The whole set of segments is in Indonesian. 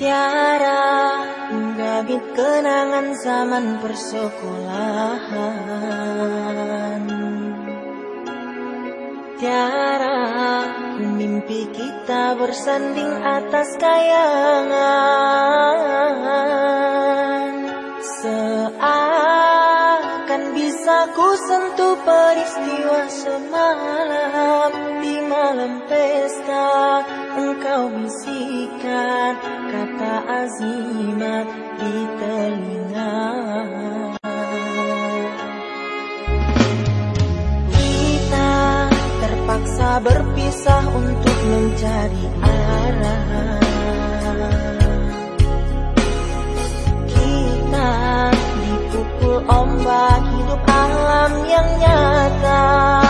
Tiara menggabit kenangan zaman persekolahan. Tiara mimpi kita bersanding atas kayangan. Seakan bisa ku sentuh peristiwa semalam. Di malam pesta engkau bisikan kata azimat di telinga Kita terpaksa berpisah untuk mencari arah. Kita dipukul ombak hidup alam yang nyata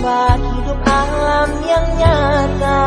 Ombak hidup alam yang nyata